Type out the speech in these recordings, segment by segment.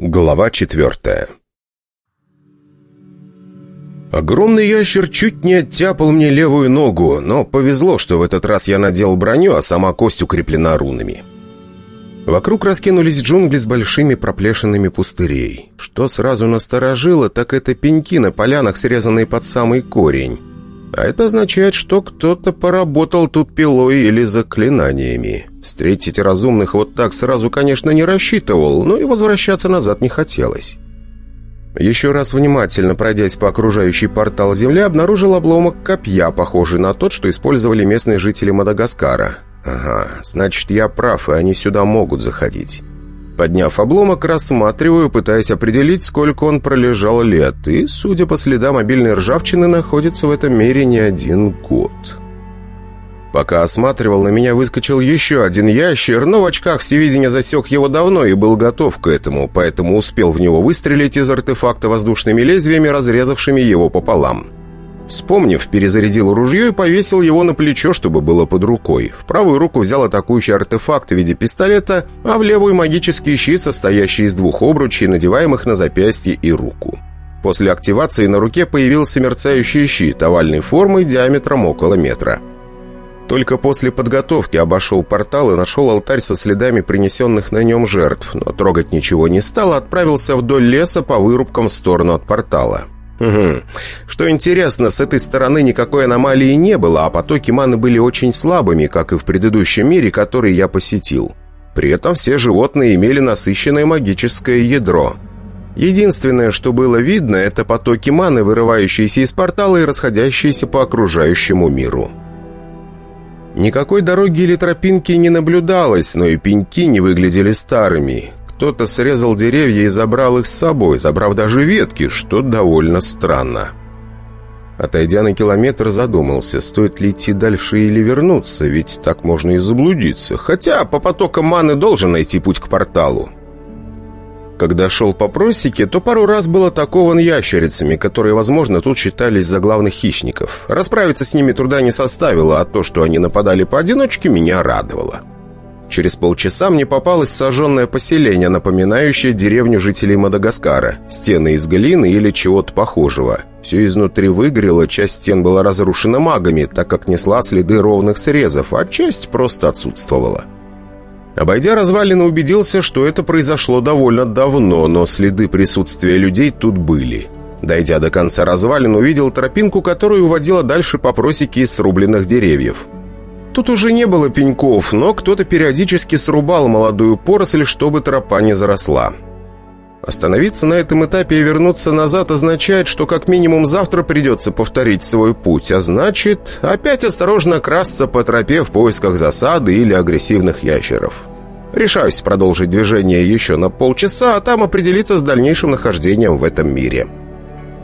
Глава четвертая Огромный ящер чуть не оттяпал мне левую ногу, но повезло, что в этот раз я надел броню, а сама кость укреплена рунами. Вокруг раскинулись джунгли с большими проплешинами пустырей. Что сразу насторожило, так это пеньки на полянах, срезанные под самый корень. А это означает, что кто-то поработал тут пилой или заклинаниями. Встретить разумных вот так сразу, конечно, не рассчитывал, но и возвращаться назад не хотелось. Еще раз внимательно пройдясь по окружающей портал Земли, обнаружил обломок копья, похожий на тот, что использовали местные жители Мадагаскара. Ага, значит, я прав, и они сюда могут заходить. Подняв обломок, рассматриваю, пытаясь определить, сколько он пролежал лет, и, судя по следам мобильной ржавчины, находится в этом мире не один год. Пока осматривал, на меня выскочил еще один ящер, но в очках всевидения засек его давно и был готов к этому, поэтому успел в него выстрелить из артефакта воздушными лезвиями, разрезавшими его пополам. Вспомнив, перезарядил ружье и повесил его на плечо, чтобы было под рукой. В правую руку взял атакующий артефакт в виде пистолета, а в левую магический щит, состоящий из двух обручей, надеваемых на запястье и руку. После активации на руке появился мерцающий щит овальной формы диаметром около метра. Только после подготовки обошел портал и нашел алтарь со следами принесенных на нем жертв, но трогать ничего не стал, а отправился вдоль леса по вырубкам в сторону от портала. Угу. Что интересно, с этой стороны никакой аномалии не было, а потоки маны были очень слабыми, как и в предыдущем мире, который я посетил. При этом все животные имели насыщенное магическое ядро. Единственное, что было видно, это потоки маны, вырывающиеся из портала и расходящиеся по окружающему миру. Никакой дороги или тропинки не наблюдалось, но и пеньки не выглядели старыми. Кто-то срезал деревья и забрал их с собой, забрав даже ветки, что довольно странно. Отойдя на километр, задумался, стоит ли идти дальше или вернуться, ведь так можно и заблудиться. Хотя по потокам маны должен найти путь к порталу. Когда шел по просеке, то пару раз был атакован ящерицами, которые, возможно, тут считались за главных хищников. Расправиться с ними труда не составило, а то, что они нападали поодиночке, меня радовало. Через полчаса мне попалось сожженное поселение, напоминающее деревню жителей Мадагаскара. Стены из глины или чего-то похожего. Все изнутри выгорело, часть стен была разрушена магами, так как несла следы ровных срезов, а часть просто отсутствовала. Обойдя развалины, убедился, что это произошло довольно давно, но следы присутствия людей тут были. Дойдя до конца развалин, увидел тропинку, которая уводила дальше по просеке из срубленных деревьев. Тут уже не было пеньков, но кто-то периодически срубал молодую поросль, чтобы тропа не заросла. Остановиться на этом этапе и вернуться назад означает, что как минимум завтра придется повторить свой путь, а значит, опять осторожно красться по тропе в поисках засады или агрессивных ящеров. Решаюсь продолжить движение еще на полчаса, а там определиться с дальнейшим нахождением в этом мире.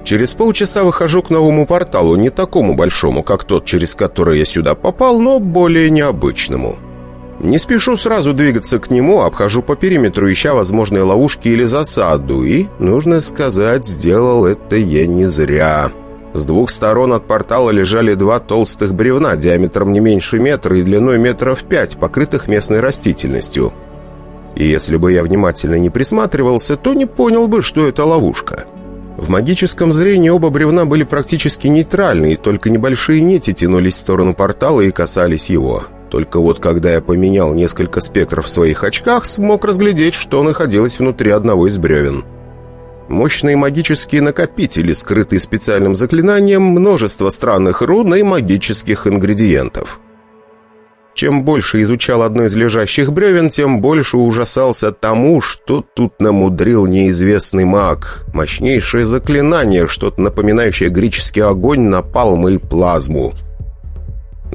Через полчаса выхожу к новому порталу, не такому большому, как тот, через который я сюда попал, но более необычному. Не спешу сразу двигаться к нему, обхожу по периметру, ища возможные ловушки или засаду, и, нужно сказать, сделал это я не зря. С двух сторон от портала лежали два толстых бревна диаметром не меньше метра и длиной метров пять, покрытых местной растительностью. И если бы я внимательно не присматривался, то не понял бы, что это ловушка. В магическом зрении оба бревна были практически нейтральны, и только небольшие нити тянулись в сторону портала и касались его. Только вот когда я поменял несколько спектров в своих очках, смог разглядеть, что находилось внутри одного из бревен. Мощные магические накопители, скрытые специальным заклинанием, множество странных рун и магических ингредиентов. Чем больше изучал одно из лежащих бревен, тем больше ужасался тому, что тут намудрил неизвестный маг. Мощнейшее заклинание, что-то напоминающее греческий огонь, напалм и плазму.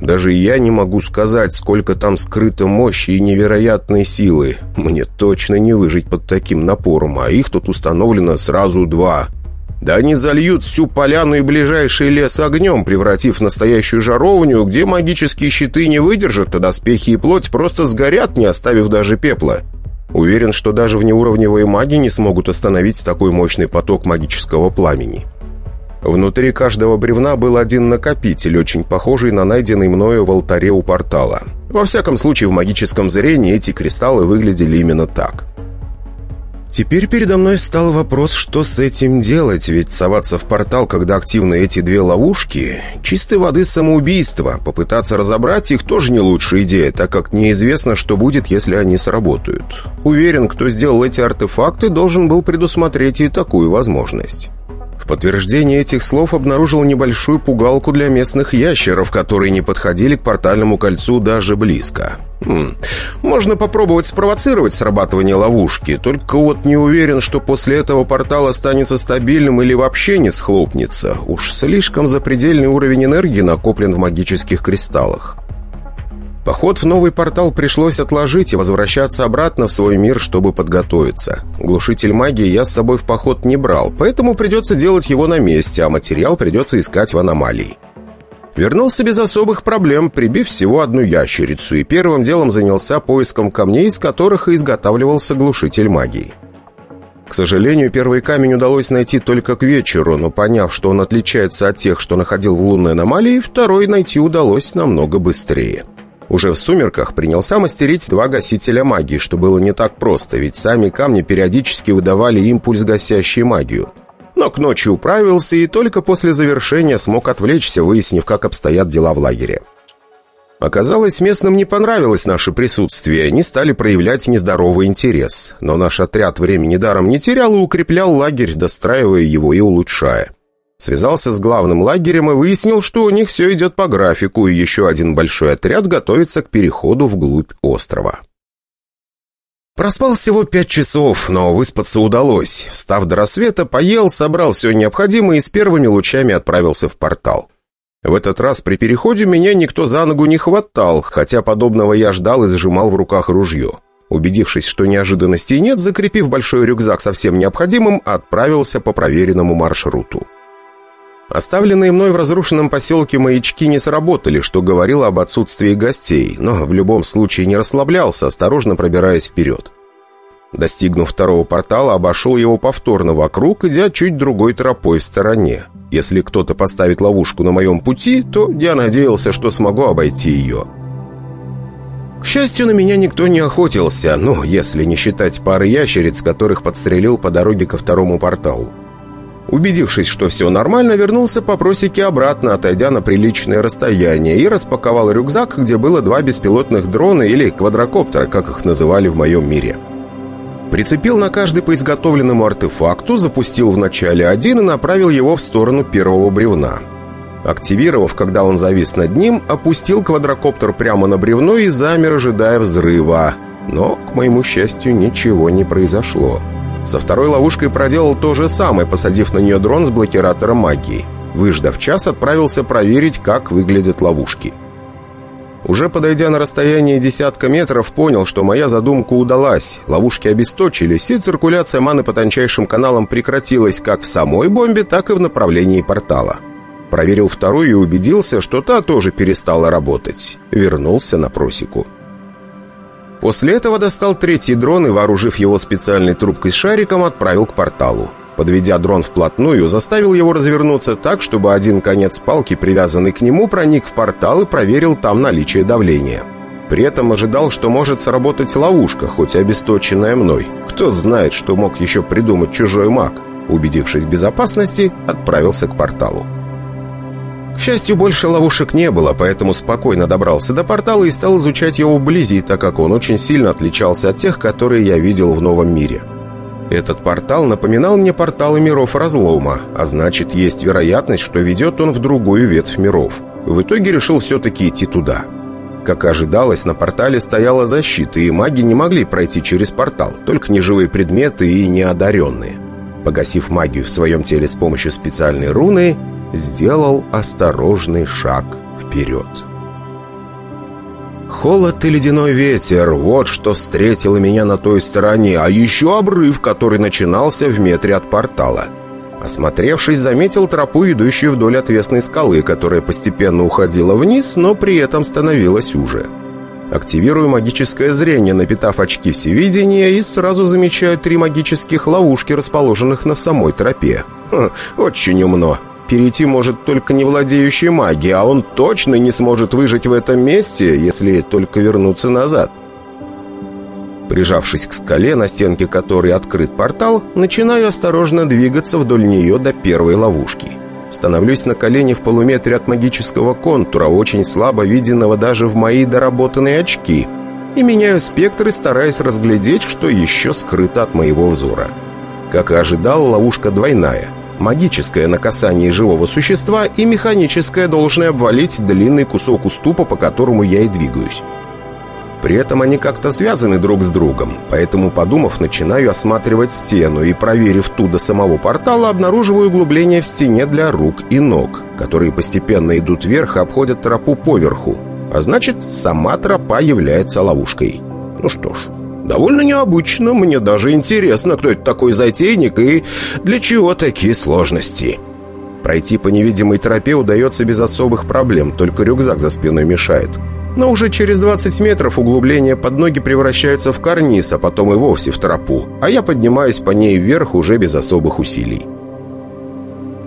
Даже я не могу сказать, сколько там скрыто мощи и невероятной силы. Мне точно не выжить под таким напором, а их тут установлено сразу два — да они зальют всю поляну и ближайший лес огнем, превратив в настоящую жаровню, где магические щиты не выдержат, а доспехи и плоть просто сгорят, не оставив даже пепла. Уверен, что даже внеуровневые маги не смогут остановить такой мощный поток магического пламени. Внутри каждого бревна был один накопитель, очень похожий на найденный мною в алтаре у портала. Во всяком случае, в магическом зрении эти кристаллы выглядели именно так. Теперь передо мной встал вопрос, что с этим делать, ведь соваться в портал, когда активны эти две ловушки, чистой воды самоубийство. Попытаться разобрать их тоже не лучшая идея, так как неизвестно, что будет, если они сработают. Уверен, кто сделал эти артефакты, должен был предусмотреть и такую возможность подтверждение этих слов обнаружил небольшую пугалку для местных ящеров, которые не подходили к портальному кольцу даже близко. Хм, можно попробовать спровоцировать срабатывание ловушки, только вот не уверен, что после этого портал останется стабильным или вообще не схлопнется. Уж слишком запредельный уровень энергии накоплен в магических кристаллах. Поход в новый портал пришлось отложить и возвращаться обратно в свой мир, чтобы подготовиться. Глушитель магии я с собой в поход не брал, поэтому придется делать его на месте, а материал придется искать в аномалии. Вернулся без особых проблем, прибив всего одну ящерицу, и первым делом занялся поиском камней, из которых и изготавливался глушитель магии. К сожалению, первый камень удалось найти только к вечеру, но поняв, что он отличается от тех, что находил в лунной аномалии, второй найти удалось намного быстрее. Уже в сумерках принялся мастерить два гасителя магии, что было не так просто, ведь сами камни периодически выдавали импульс, гасящий магию. Но к ночи управился и только после завершения смог отвлечься, выяснив, как обстоят дела в лагере. Оказалось, местным не понравилось наше присутствие, они стали проявлять нездоровый интерес. Но наш отряд времени даром не терял и укреплял лагерь, достраивая его и улучшая. Связался с главным лагерем и выяснил, что у них все идет по графику, и еще один большой отряд готовится к переходу вглубь острова. Проспал всего пять часов, но выспаться удалось. Встав до рассвета, поел, собрал все необходимое и с первыми лучами отправился в портал. В этот раз при переходе меня никто за ногу не хватал, хотя подобного я ждал и сжимал в руках ружье. Убедившись, что неожиданностей нет, закрепив большой рюкзак со всем необходимым, отправился по проверенному маршруту. Оставленные мной в разрушенном поселке маячки не сработали, что говорило об отсутствии гостей, но в любом случае не расслаблялся, осторожно пробираясь вперед. Достигнув второго портала, обошел его повторно вокруг, идя чуть другой тропой в стороне. Если кто-то поставит ловушку на моем пути, то я надеялся, что смогу обойти ее. К счастью, на меня никто не охотился, ну, если не считать пары ящериц, которых подстрелил по дороге ко второму порталу. Убедившись, что все нормально, вернулся по просеке обратно, отойдя на приличное расстояние, и распаковал рюкзак, где было два беспилотных дрона или квадрокоптера, как их называли в моем мире. Прицепил на каждый по изготовленному артефакту, запустил вначале один и направил его в сторону первого бревна. Активировав, когда он завис над ним, опустил квадрокоптер прямо на бревно и замер, ожидая взрыва. Но, к моему счастью, ничего не произошло. Со второй ловушкой проделал то же самое, посадив на нее дрон с блокиратором магии. Выждав час, отправился проверить, как выглядят ловушки. Уже подойдя на расстояние десятка метров, понял, что моя задумка удалась. Ловушки обесточились, и циркуляция маны по тончайшим каналам прекратилась как в самой бомбе, так и в направлении портала. Проверил вторую и убедился, что та тоже перестала работать. Вернулся на просеку. После этого достал третий дрон и, вооружив его специальной трубкой с шариком, отправил к порталу. Подведя дрон вплотную, заставил его развернуться так, чтобы один конец палки, привязанный к нему, проник в портал и проверил там наличие давления. При этом ожидал, что может сработать ловушка, хоть обесточенная мной. Кто знает, что мог еще придумать чужой маг. Убедившись в безопасности, отправился к порталу. К счастью, больше ловушек не было, поэтому спокойно добрался до портала и стал изучать его вблизи, так как он очень сильно отличался от тех, которые я видел в новом мире. Этот портал напоминал мне порталы миров разлома, а значит, есть вероятность, что ведет он в другую ветвь миров. В итоге решил все-таки идти туда. Как ожидалось, на портале стояла защита, и маги не могли пройти через портал, только неживые предметы и неодаренные. Погасив магию в своем теле с помощью специальной руны, сделал осторожный шаг вперед. Холод и ледяной ветер — вот что встретило меня на той стороне, а еще обрыв, который начинался в метре от портала. Осмотревшись, заметил тропу, идущую вдоль отвесной скалы, которая постепенно уходила вниз, но при этом становилась уже. Активирую магическое зрение, напитав очки всевидения, и сразу замечаю три магических ловушки, расположенных на самой тропе. Хм, очень умно. Перейти может только не владеющий магией, а он точно не сможет выжить в этом месте, если только вернуться назад. Прижавшись к скале, на стенке которой открыт портал, начинаю осторожно двигаться вдоль нее до первой ловушки. Становлюсь на колени в полуметре от магического контура, очень слабо виденного даже в мои доработанные очки, и меняю спектры, стараясь разглядеть, что еще скрыто от моего взора. Как и ожидал, ловушка двойная. Магическое на касание живого существа и механическое, должное обвалить длинный кусок уступа, по которому я и двигаюсь. При этом они как-то связаны друг с другом, поэтому, подумав, начинаю осматривать стену и, проверив ту до самого портала, обнаруживаю углубление в стене для рук и ног, которые постепенно идут вверх и обходят тропу поверху. А значит, сама тропа является ловушкой. Ну что ж, довольно необычно, мне даже интересно, кто это такой затейник и для чего такие сложности. Пройти по невидимой тропе удается без особых проблем, только рюкзак за спиной мешает. Но уже через 20 метров углубления под ноги превращаются в карниз, а потом и вовсе в тропу, а я поднимаюсь по ней вверх уже без особых усилий.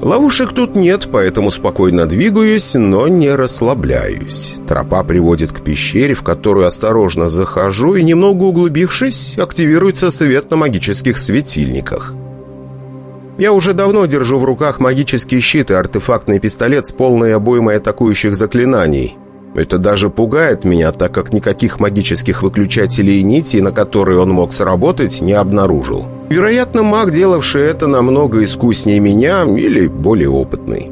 Ловушек тут нет, поэтому спокойно двигаюсь, но не расслабляюсь. Тропа приводит к пещере, в которую осторожно захожу, и немного углубившись, активируется свет на магических светильниках. Я уже давно держу в руках магический щит и артефактный пистолет с полной обоймой атакующих заклинаний. Это даже пугает меня, так как никаких магических выключателей и нитей, на которые он мог сработать, не обнаружил. Вероятно, маг, делавший это намного искуснее меня или более опытный.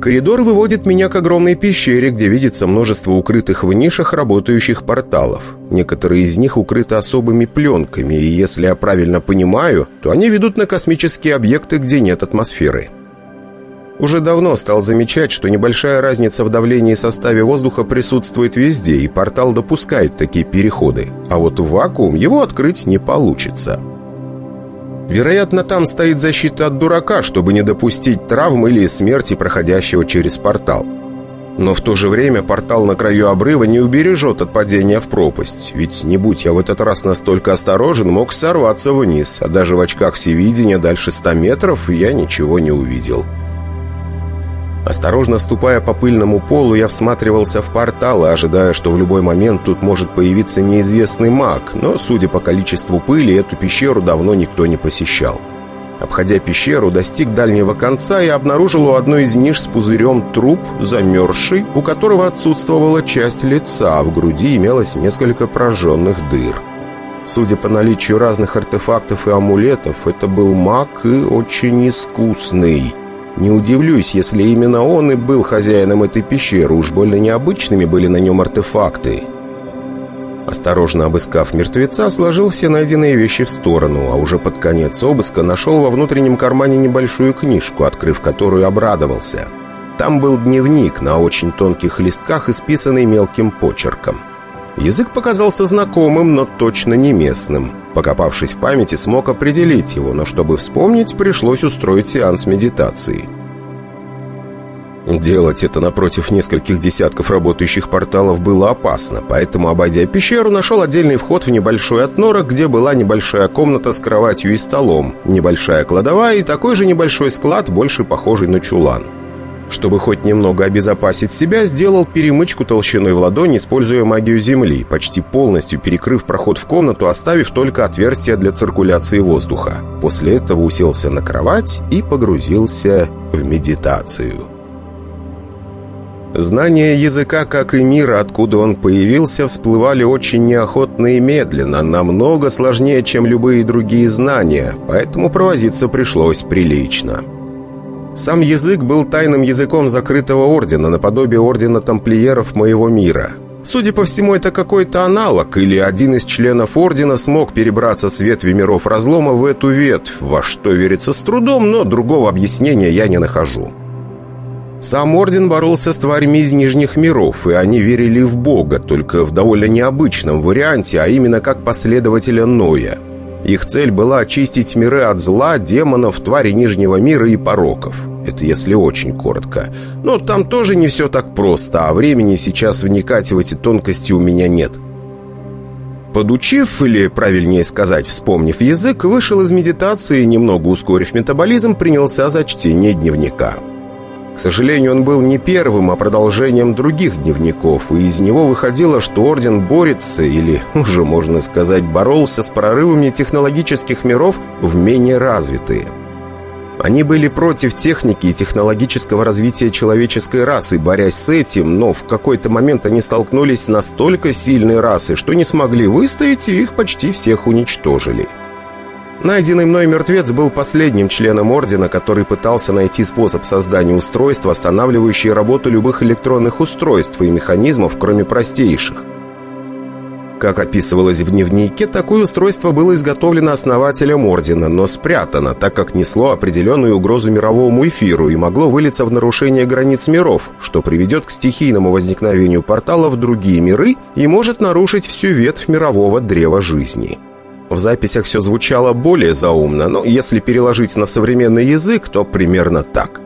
Коридор выводит меня к огромной пещере, где видится множество укрытых в нишах работающих порталов. Некоторые из них укрыты особыми пленками, и если я правильно понимаю, то они ведут на космические объекты, где нет атмосферы. Уже давно стал замечать, что небольшая разница в давлении и составе воздуха присутствует везде, и портал допускает такие переходы. А вот в вакуум его открыть не получится. Вероятно, там стоит защита от дурака, чтобы не допустить травм или смерти проходящего через портал. Но в то же время портал на краю обрыва не убережет от падения в пропасть, ведь не будь я в этот раз настолько осторожен, мог сорваться вниз, а даже в очках всевидения дальше 100 метров я ничего не увидел. Осторожно ступая по пыльному полу, я всматривался в порталы, ожидая, что в любой момент тут может появиться неизвестный маг, но, судя по количеству пыли, эту пещеру давно никто не посещал. Обходя пещеру, достиг дальнего конца и обнаружил у одной из ниш с пузырем труп, замерзший, у которого отсутствовала часть лица, а в груди имелось несколько прожженных дыр. Судя по наличию разных артефактов и амулетов, это был маг и очень искусный – не удивлюсь, если именно он и был хозяином этой пещеры, уж больно необычными были на нем артефакты. Осторожно обыскав мертвеца, сложил все найденные вещи в сторону, а уже под конец обыска нашел во внутреннем кармане небольшую книжку, открыв которую обрадовался. Там был дневник на очень тонких листках, исписанный мелким почерком. Язык показался знакомым, но точно не местным. Покопавшись в памяти, смог определить его, но чтобы вспомнить, пришлось устроить сеанс медитации. Делать это напротив нескольких десятков работающих порталов было опасно, поэтому, обойдя пещеру, нашел отдельный вход в небольшой отнорок, где была небольшая комната с кроватью и столом, небольшая кладовая и такой же небольшой склад, больше похожий на чулан. Чтобы хоть немного обезопасить себя, сделал перемычку толщиной в ладонь, используя магию Земли, почти полностью перекрыв проход в комнату, оставив только отверстие для циркуляции воздуха. После этого уселся на кровать и погрузился в медитацию. Знания языка, как и мира, откуда он появился, всплывали очень неохотно и медленно, намного сложнее, чем любые другие знания, поэтому провозиться пришлось прилично. Сам язык был тайным языком закрытого ордена, наподобие ордена тамплиеров моего мира. Судя по всему, это какой-то аналог, или один из членов ордена смог перебраться с ветви миров разлома в эту ветвь, во что верится с трудом, но другого объяснения я не нахожу. Сам Орден боролся с тварями из Нижних миров, и они верили в Бога, только в довольно необычном варианте, а именно как последователя Ноя. Их цель была очистить миры от зла, демонов, тварей Нижнего мира и пороков. Это если очень коротко. Но там тоже не все так просто, а времени сейчас вникать в эти тонкости у меня нет. Подучив, или, правильнее сказать, вспомнив язык, вышел из медитации немного ускорив метаболизм, принялся за чтение дневника. К сожалению, он был не первым, а продолжением других дневников, и из него выходило, что Орден борется, или, уже можно сказать, боролся с прорывами технологических миров в менее развитые. Они были против техники и технологического развития человеческой расы, борясь с этим, но в какой-то момент они столкнулись с настолько сильной расой, что не смогли выстоять и их почти всех уничтожили. Найденный мной мертвец был последним членом Ордена, который пытался найти способ создания устройства, останавливающего работу любых электронных устройств и механизмов, кроме простейших. Как описывалось в дневнике, такое устройство было изготовлено основателем Ордена, но спрятано, так как несло определенную угрозу мировому эфиру и могло вылиться в нарушение границ миров, что приведет к стихийному возникновению портала в другие миры и может нарушить всю ветвь мирового древа жизни. В записях все звучало более заумно, но если переложить на современный язык, то примерно так.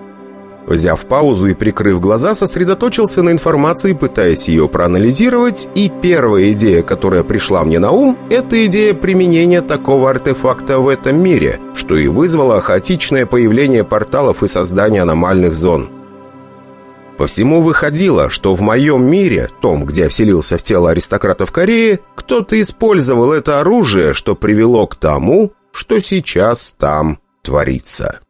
Взяв паузу и прикрыв глаза, сосредоточился на информации, пытаясь ее проанализировать, и первая идея, которая пришла мне на ум, это идея применения такого артефакта в этом мире, что и вызвало хаотичное появление порталов и создание аномальных зон. По всему выходило, что в моем мире, том, где вселился в тело аристократов Кореи, кто-то использовал это оружие, что привело к тому, что сейчас там творится.